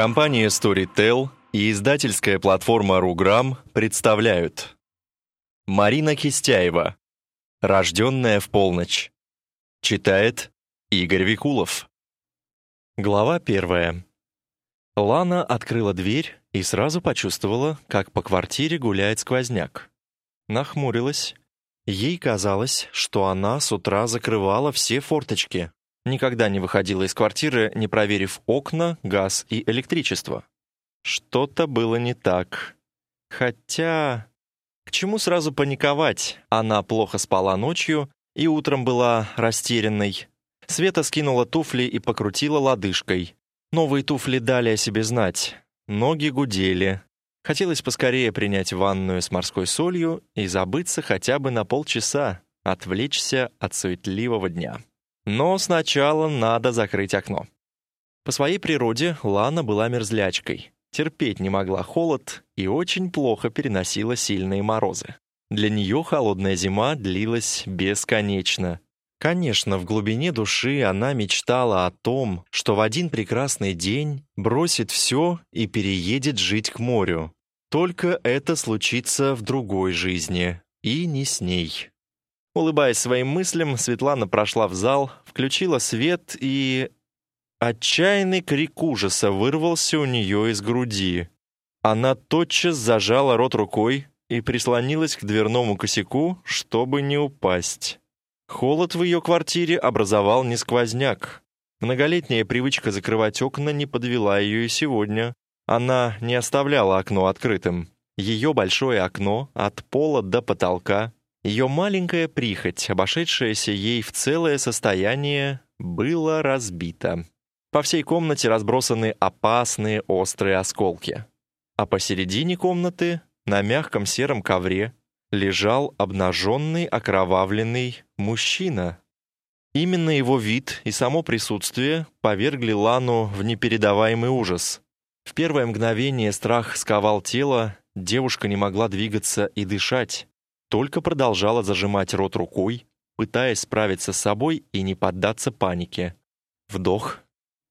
Компания Storytel и издательская платформа RuGram представляют. Марина Кистяева. «Рожденная в полночь» Читает Игорь Викулов. Глава первая. Лана открыла дверь и сразу почувствовала, как по квартире гуляет сквозняк. Нахмурилась. Ей казалось, что она с утра закрывала все форточки, Никогда не выходила из квартиры, не проверив окна, газ и электричество. Что-то было не так. Хотя... К чему сразу паниковать? Она плохо спала ночью и утром была растерянной. Света скинула туфли и покрутила лодыжкой. Новые туфли дали о себе знать. Ноги гудели. Хотелось поскорее принять ванную с морской солью и забыться хотя бы на полчаса, отвлечься от суетливого дня. Но сначала надо закрыть окно. По своей природе Лана была мерзлячкой, терпеть не могла холод и очень плохо переносила сильные морозы. Для нее холодная зима длилась бесконечно. Конечно, в глубине души она мечтала о том, что в один прекрасный день бросит все и переедет жить к морю. Только это случится в другой жизни, и не с ней. Улыбаясь своим мыслям, Светлана прошла в зал, включила свет и... Отчаянный крик ужаса вырвался у нее из груди. Она тотчас зажала рот рукой и прислонилась к дверному косяку, чтобы не упасть. Холод в ее квартире образовал не сквозняк. Многолетняя привычка закрывать окна не подвела ее и сегодня. Она не оставляла окно открытым. Ее большое окно от пола до потолка ее маленькая прихоть, обошедшаяся ей в целое состояние, было разбито. По всей комнате разбросаны опасные острые осколки. А посередине комнаты, на мягком сером ковре, лежал обнаженный окровавленный мужчина. Именно его вид и само присутствие повергли Лану в непередаваемый ужас. В первое мгновение страх сковал тело, девушка не могла двигаться и дышать только продолжала зажимать рот рукой, пытаясь справиться с собой и не поддаться панике. Вдох,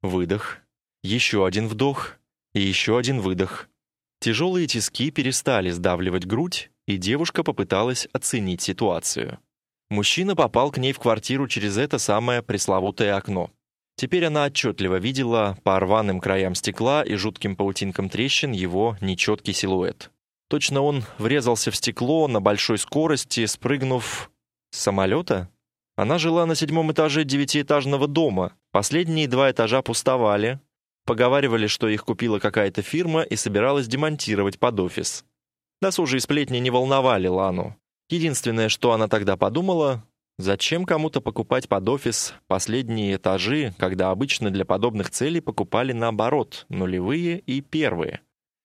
выдох, еще один вдох и еще один выдох. Тяжелые тиски перестали сдавливать грудь, и девушка попыталась оценить ситуацию. Мужчина попал к ней в квартиру через это самое пресловутое окно. Теперь она отчетливо видела по рваным краям стекла и жутким паутинкам трещин его нечеткий силуэт. Точно он врезался в стекло на большой скорости, спрыгнув с самолета. Она жила на седьмом этаже девятиэтажного дома. Последние два этажа пустовали. Поговаривали, что их купила какая-то фирма и собиралась демонтировать под офис. Досужие сплетни не волновали Лану. Единственное, что она тогда подумала, зачем кому-то покупать под офис последние этажи, когда обычно для подобных целей покупали наоборот, нулевые и первые.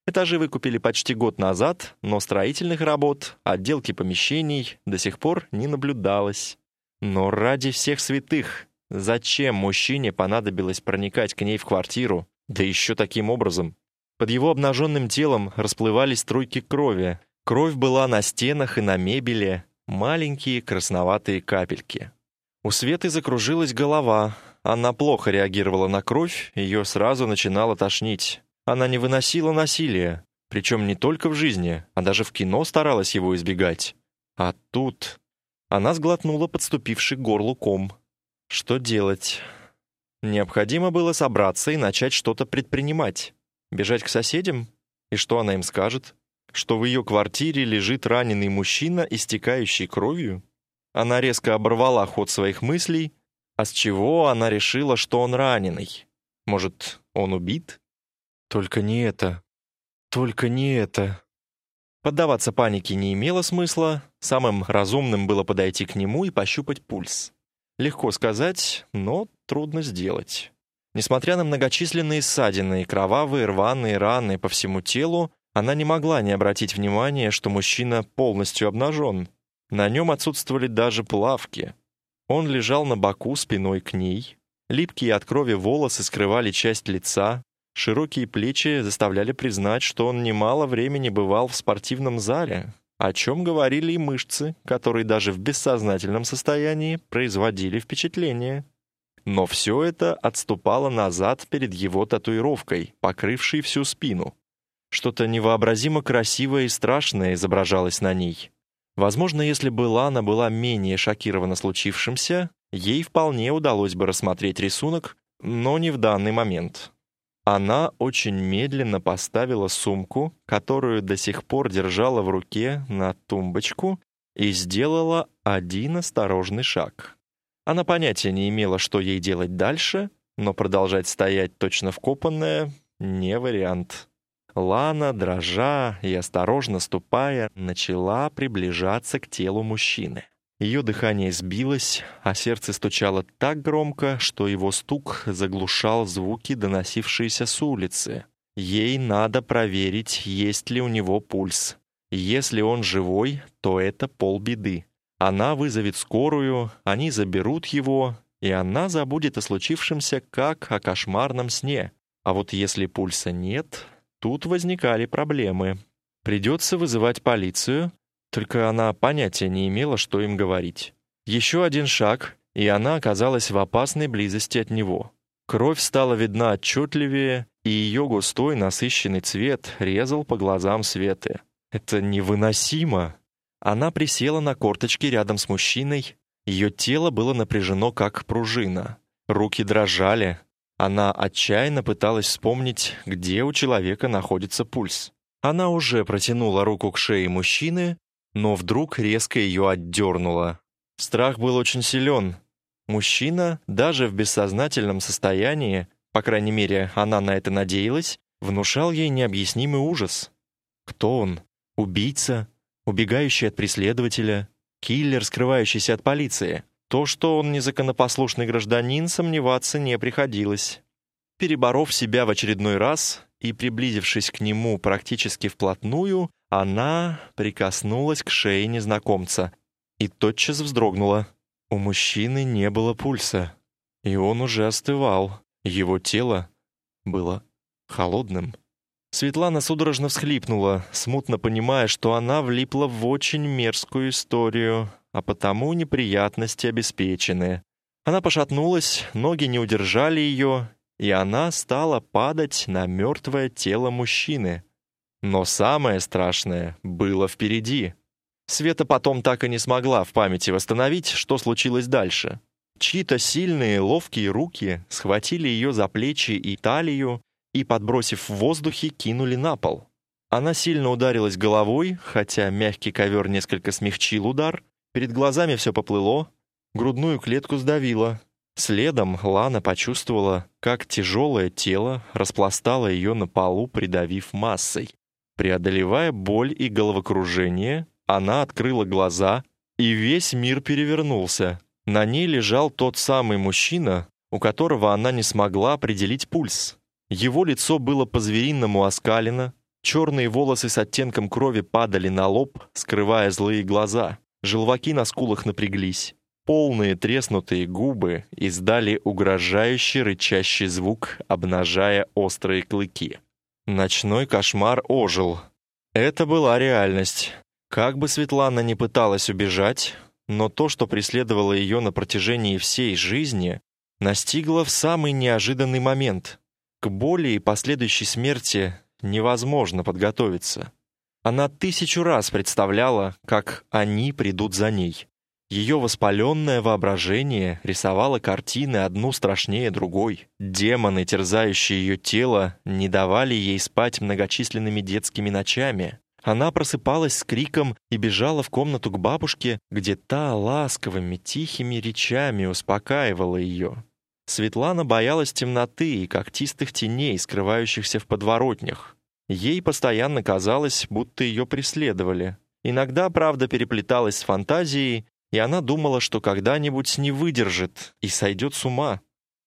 Этажи выкупили почти год назад, но строительных работ, отделки помещений до сих пор не наблюдалось. Но ради всех святых, зачем мужчине понадобилось проникать к ней в квартиру, да еще таким образом? Под его обнаженным телом расплывались струйки крови. Кровь была на стенах и на мебели, маленькие красноватые капельки. У Светы закружилась голова. Она плохо реагировала на кровь, ее сразу начинало тошнить. Она не выносила насилия, причем не только в жизни, а даже в кино старалась его избегать. А тут... Она сглотнула подступивший горлу ком. Что делать? Необходимо было собраться и начать что-то предпринимать. Бежать к соседям? И что она им скажет? Что в ее квартире лежит раненый мужчина, истекающий кровью? Она резко оборвала ход своих мыслей. А с чего она решила, что он раненый? Может, он убит? Только не это. Только не это. Поддаваться панике не имело смысла, самым разумным было подойти к нему и пощупать пульс. Легко сказать, но трудно сделать. Несмотря на многочисленные ссадины кровавые рваные раны по всему телу, она не могла не обратить внимания, что мужчина полностью обнажен. На нем отсутствовали даже плавки. Он лежал на боку спиной к ней. Липкие от крови волосы скрывали часть лица, Широкие плечи заставляли признать, что он немало времени бывал в спортивном зале, о чем говорили и мышцы, которые даже в бессознательном состоянии производили впечатление. Но все это отступало назад перед его татуировкой, покрывшей всю спину. Что-то невообразимо красивое и страшное изображалось на ней. Возможно, если бы Лана была менее шокирована случившимся, ей вполне удалось бы рассмотреть рисунок, но не в данный момент. Она очень медленно поставила сумку, которую до сих пор держала в руке, на тумбочку и сделала один осторожный шаг. Она понятия не имела, что ей делать дальше, но продолжать стоять точно вкопанная — не вариант. Лана, дрожа и осторожно ступая, начала приближаться к телу мужчины. Ее дыхание сбилось, а сердце стучало так громко, что его стук заглушал звуки, доносившиеся с улицы. Ей надо проверить, есть ли у него пульс. Если он живой, то это полбеды. Она вызовет скорую, они заберут его, и она забудет о случившемся как о кошмарном сне. А вот если пульса нет, Тут возникали проблемы. Придется вызывать полицию, только она понятия не имела, что им говорить. Еще один шаг, и она оказалась в опасной близости от него. Кровь стала видна отчетливее, и ее густой насыщенный цвет резал по глазам Светы. Это невыносимо. Она присела на корточки рядом с мужчиной. Ее тело было напряжено, как пружина. Руки дрожали, она отчаянно пыталась вспомнить, где у человека находится пульс. Она уже протянула руку к шее мужчины, но вдруг резко ее отдернула. Страх был очень силен. Мужчина, даже в бессознательном состоянии, по крайней мере, она на это надеялась, внушал ей необъяснимый ужас. Кто он? Убийца? Убегающий от преследователя? Киллер, скрывающийся от полиции? То, что он незаконопослушный гражданин, сомневаться не приходилось. Переборов себя в очередной раз и приблизившись к нему практически вплотную, она прикоснулась к шее незнакомца и тотчас вздрогнула. У мужчины не было пульса, и он уже остывал. Его тело было холодным. Светлана судорожно всхлипнула, смутно понимая, что она влипла в очень мерзкую историю, а потому неприятности обеспечены. Она пошатнулась, ноги не удержали ее, и она стала падать на мертвое тело мужчины. Но самое страшное было впереди. Света потом так и не смогла в памяти восстановить, что случилось дальше. Чьи-то сильные, ловкие руки схватили ее за плечи и талию и, подбросив в воздухе, кинули на пол. Она сильно ударилась головой, хотя мягкий ковер несколько смягчил удар, Перед глазами все поплыло, грудную клетку сдавило. Следом Лана почувствовала, как тяжелое тело распластало ее на полу, придавив массой. Преодолевая боль и головокружение, она открыла глаза, и весь мир перевернулся. На ней лежал тот самый мужчина, у которого она не смогла определить пульс. Его лицо было по-звериному оскалено, черные волосы с оттенком крови падали на лоб, скрывая злые глаза. Желваки на скулах напряглись. Полные треснутые губы издали угрожающий рычащий звук, обнажая острые клыки. Ночной кошмар ожил. Это была реальность. Как бы Светлана ни пыталась убежать, но то, что преследовало ее на протяжении всей жизни, настигло в самый неожиданный момент. К боли и последующей смерти невозможно подготовиться. Она тысячу раз представляла, как они придут за ней. Ее воспаленное воображение рисовало картины одну страшнее другой. Демоны, терзающие ее тело, не давали ей спать многочисленными детскими ночами. Она просыпалась с криком и бежала в комнату к бабушке, где та ласковыми, тихими речами успокаивала ее. Светлана боялась темноты и когтистых теней, скрывающихся в подворотнях. Ей постоянно казалось, будто ее преследовали. Иногда правда переплеталась с фантазией, и она думала, что когда-нибудь не выдержит и сойдет с ума.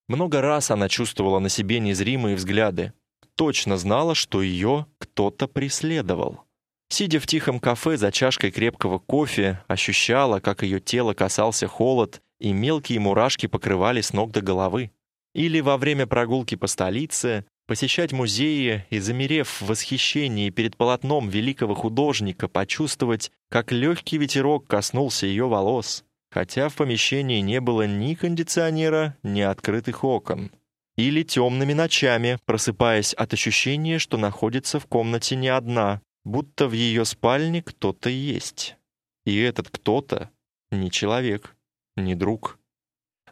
Много раз она чувствовала на себе незримые взгляды. Точно знала, что ее кто-то преследовал. Сидя в тихом кафе за чашкой крепкого кофе, ощущала, как ее тело касался холод, и мелкие мурашки покрывали с ног до головы. Или во время прогулки по столице Посещать музеи и, замерев в восхищении перед полотном великого художника, почувствовать, как легкий ветерок коснулся ее волос. хотя в помещении не было ни кондиционера, ни открытых окон. Или темными ночами, просыпаясь от ощущения, что находится в комнате не одна, будто в ее спальне кто-то есть. И этот кто-то не человек, не друг.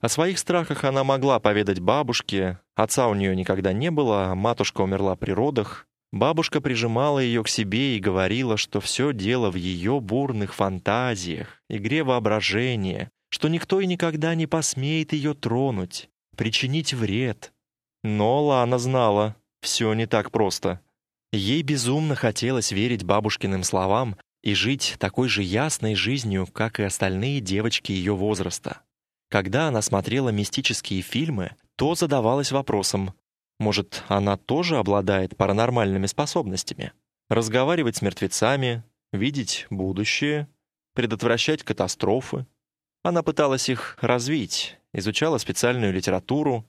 О своих страхах она могла поведать бабушке, отца у нее никогда не было, матушка умерла при родах. Бабушка прижимала ее к себе и говорила, что все дело в ее бурных фантазиях, игре воображения, что никто и никогда не посмеет ее тронуть, причинить вред. Но Лана знала, все не так просто. Ей безумно хотелось верить бабушкиным словам и жить такой же ясной жизнью, как и остальные девочки ее возраста. Когда она смотрела мистические фильмы, то задавалась вопросом, может, она тоже обладает паранормальными способностями? Разговаривать с мертвецами, видеть будущее, предотвращать катастрофы. Она пыталась их развить, изучала специальную литературу,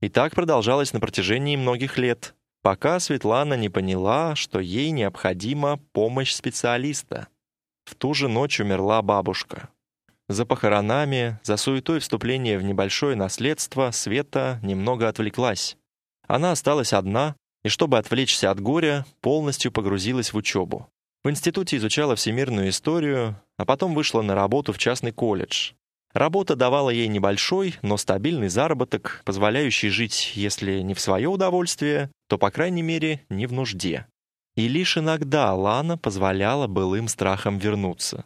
и так продолжалось на протяжении многих лет, пока Светлана не поняла, что ей необходима помощь специалиста. В ту же ночь умерла бабушка. За похоронами, за суетой вступления в небольшое наследство Света немного отвлеклась. Она осталась одна, и чтобы отвлечься от горя, полностью погрузилась в учебу. В институте изучала всемирную историю, а потом вышла на работу в частный колледж. Работа давала ей небольшой, но стабильный заработок, позволяющий жить, если не в свое удовольствие, то, по крайней мере, не в нужде. И лишь иногда Лана позволяла былым страхам вернуться.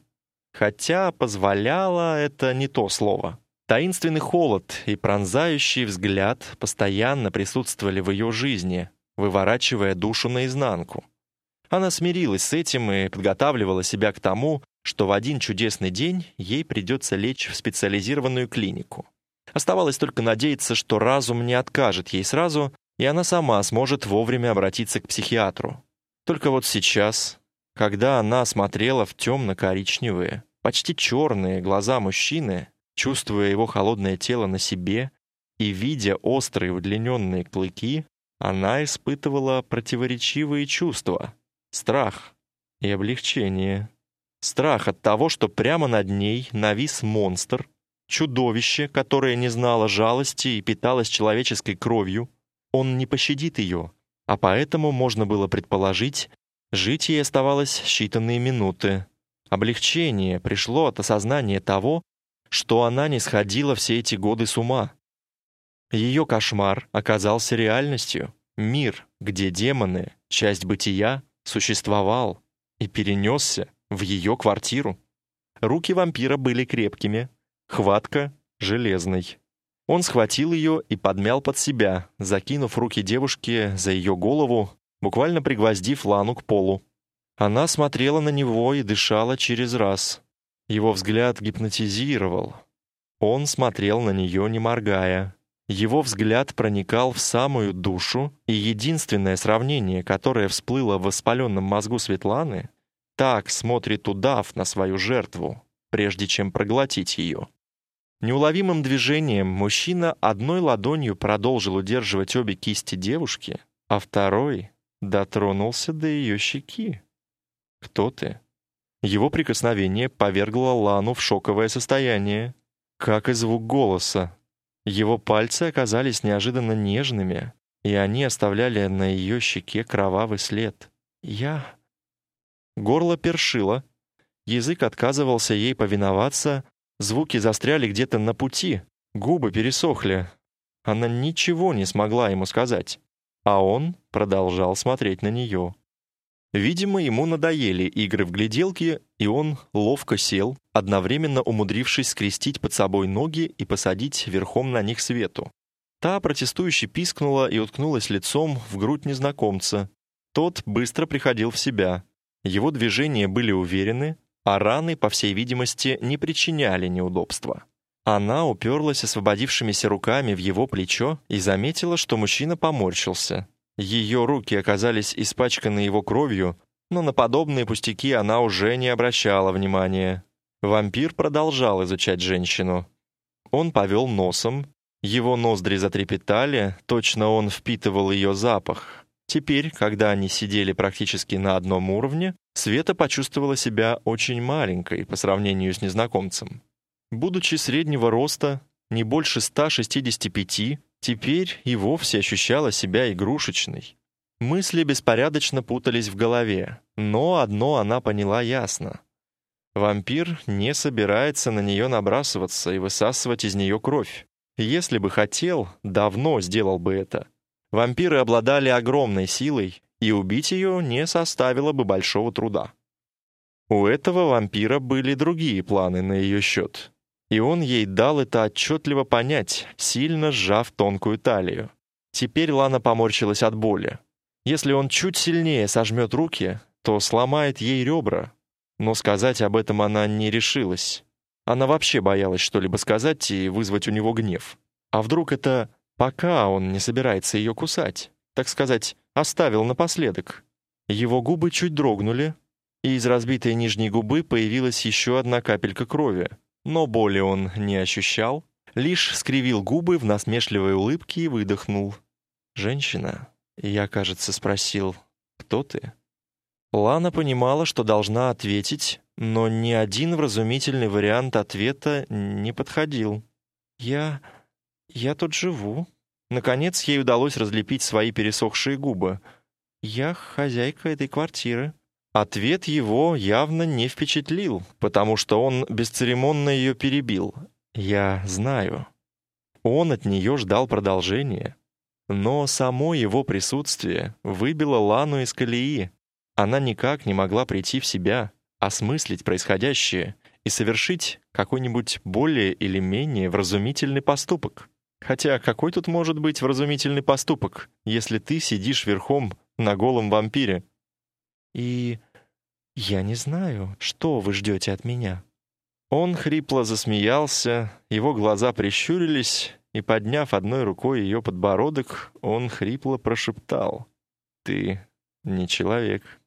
Хотя «позволяла» — это не то слово. Таинственный холод и пронзающий взгляд постоянно присутствовали в ее жизни, выворачивая душу наизнанку. Она смирилась с этим и подготавливала себя к тому, что в один чудесный день ей придется лечь в специализированную клинику. Оставалось только надеяться, что разум не откажет ей сразу, и она сама сможет вовремя обратиться к психиатру. Только вот сейчас, когда она смотрела в темно-коричневые, почти черные глаза мужчины, чувствуя его холодное тело на себе и видя острые удлиненные клыки, она испытывала противоречивые чувства — страх и облегчение. Страх от того, что прямо над ней навис монстр, чудовище, которое не знало жалости и питалось человеческой кровью. Он не пощадит ее, а поэтому можно было предположить, Жить ей оставалось считанные минуты. Облегчение пришло от осознания того, что она не сходила все эти годы с ума. Ее кошмар оказался реальностью. Мир, где демоны, часть бытия, существовал и перенесся в ее квартиру. Руки вампира были крепкими, хватка — железной. Он схватил ее и подмял под себя, закинув руки девушки за ее голову буквально пригвоздив Лану к полу. Она смотрела на него и дышала через раз. Его взгляд гипнотизировал. Он смотрел на нее, не моргая. Его взгляд проникал в самую душу, и единственное сравнение, которое всплыло в воспаленном мозгу Светланы, так смотрит удав на свою жертву, прежде чем проглотить ее. Неуловимым движением мужчина одной ладонью продолжил удерживать обе кисти девушки, а второй дотронулся до ее щеки. «Кто ты?» Его прикосновение повергло Лану в шоковое состояние, как и звук голоса. Его пальцы оказались неожиданно нежными, и они оставляли на ее щеке кровавый след. «Я...» Горло першило, язык отказывался ей повиноваться, звуки застряли где-то на пути, губы пересохли. Она ничего не смогла ему сказать. А он продолжал смотреть на нее. Видимо, ему надоели игры в гляделки, и он ловко сел, одновременно умудрившись скрестить под собой ноги и посадить верхом на них Свету. Та протестующе пискнула и уткнулась лицом в грудь незнакомца. Тот быстро приходил в себя. Его движения были уверены, а раны, по всей видимости, не причиняли неудобства. Она уперлась освободившимися руками в его плечо и заметила, что мужчина поморщился. Ее руки оказались испачканы его кровью, но на подобные пустяки она уже не обращала внимания. Вампир продолжал изучать женщину. Он повел носом, его ноздри затрепетали, точно он впитывал ее запах. Теперь, когда они сидели практически на одном уровне, Света почувствовала себя очень маленькой по сравнению с незнакомцем. Будучи среднего роста, не больше 165, теперь и вовсе ощущала себя игрушечной. Мысли беспорядочно путались в голове, но одно она поняла ясно. Вампир не собирается на нее набрасываться и высасывать из нее кровь. Если бы хотел, давно сделал бы это. Вампиры обладали огромной силой, и убить ее не составило бы большого труда. У этого вампира были другие планы на ее счет, и он ей дал это отчетливо понять, сильно сжав тонкую талию. Теперь Лана поморщилась от боли. Если он чуть сильнее сожмет руки, то сломает ей ребра, но сказать об этом она не решилась. Она вообще боялась что-либо сказать и вызвать у него гнев. А вдруг это пока он не собирается ее кусать? Так сказать, оставил напоследок. Его губы чуть дрогнули, и из разбитой нижней губы появилась еще одна капелька крови. Но боли он не ощущал, лишь скривил губы в насмешливой улыбке и выдохнул. «Женщина?» Я, кажется, спросил, «Кто ты?» Лана понимала, что должна ответить, но ни один вразумительный вариант ответа не подходил. «Я... я тут живу». Наконец ей удалось разлепить свои пересохшие губы. «Я хозяйка этой квартиры». Ответ его явно не впечатлил, потому что он бесцеремонно ее перебил. «Я знаю». Он от нее ждал продолжения. Но само его присутствие выбило Лану из колеи. Она никак не могла прийти в себя, осмыслить происходящее и совершить какой-нибудь более или менее вразумительный поступок. Хотя какой тут может быть вразумительный поступок, если ты сидишь верхом на голом вампире? И я не знаю, что вы ждете от меня. Он хрипло засмеялся, его глаза прищурились, и, подняв одной рукой ее подбородок, он хрипло прошептал. «Ты не человек».